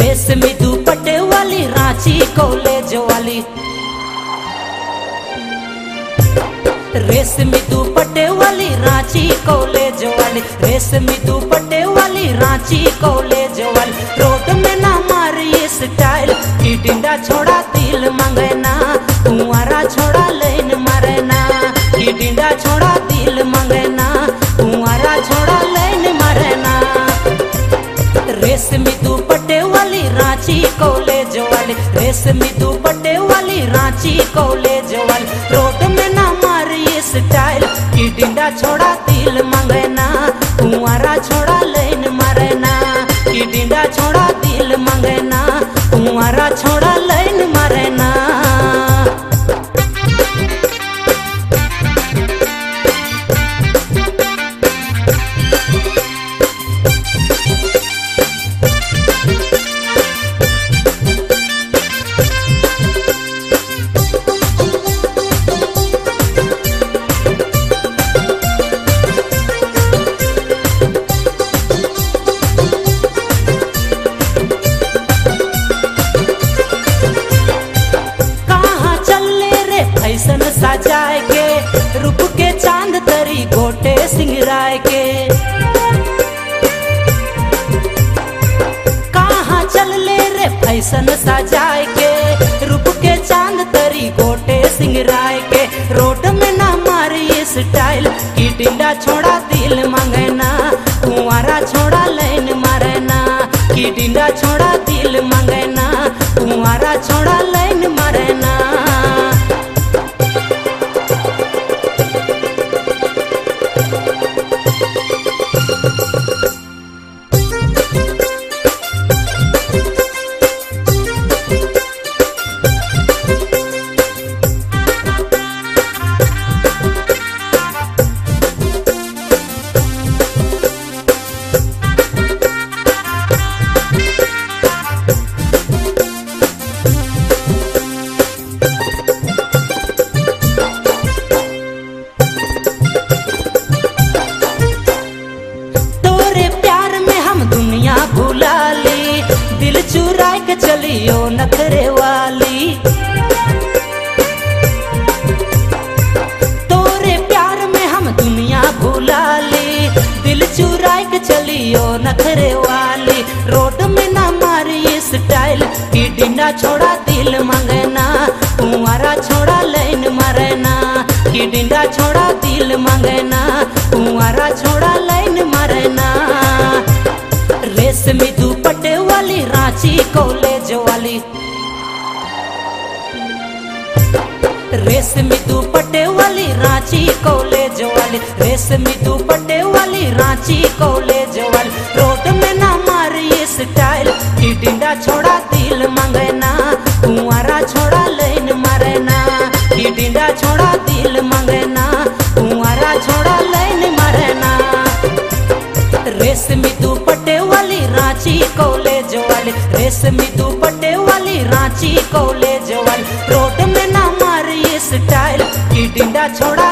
रेशमी दुपट्टे वाली, रांची कॉलेज वाली। रेशमी दुपट्टे वाली, रांची कॉलेज वाली। रेशमी दुपट्टे वाली, रांची कॉलेज वाली। रोड में ना मारी स्टाइल की डिंडा छोड़ा, दिल मंगना कुंवारा छोड़ा लेन मरना की डिंडा छोड़ा, दिल मंगना कॉलेज वाले रेशमी दुपट्टे वाली रांची कॉलेज वाले। रोड में ना मारी स्टाइल की डिंडा छोड़ा दिल मंगना। कुंवारा सिंगराय के कहाँ चले रे फैसन सजाए के रूप के चाँद तरी गोटे सिंगराय के रोड में ना मारी स्टाइल, की छोड़ा दिल मंगना कुंवारा छोड़ा लाइन मारना की डिंडा छोड़ा दिल मंगना कुंवारा छोड़ा के चलियो नखरे वाली। रोड में ना मारी स्टाइल की डिंडा छोड़ा दिल मंगना कुंवारा छोड़ा लाइन मरना की डिंडा छोड़ा दिल मंगना कुंवारा छोड़ा रेशमी दुपट्टे वाली रांची कॉलेज वाली। रेशमी दुपट्टे वाली रांची कॉलेज वाली। रोड में ना मारी स्टाइल की डिंडा छोड़ा दिल मंगना कुंवारा छोड़ा लाइन मरना की डिंडा छोड़ा दिल मंगना कुंवारा छोड़ा लाइन मरना रेशमी दुपट्टे वाली रांची कॉलेज वाली। रेशमी दुपट्टे वाली रांची कॉलेज वाली। रोड में ना छोड़ा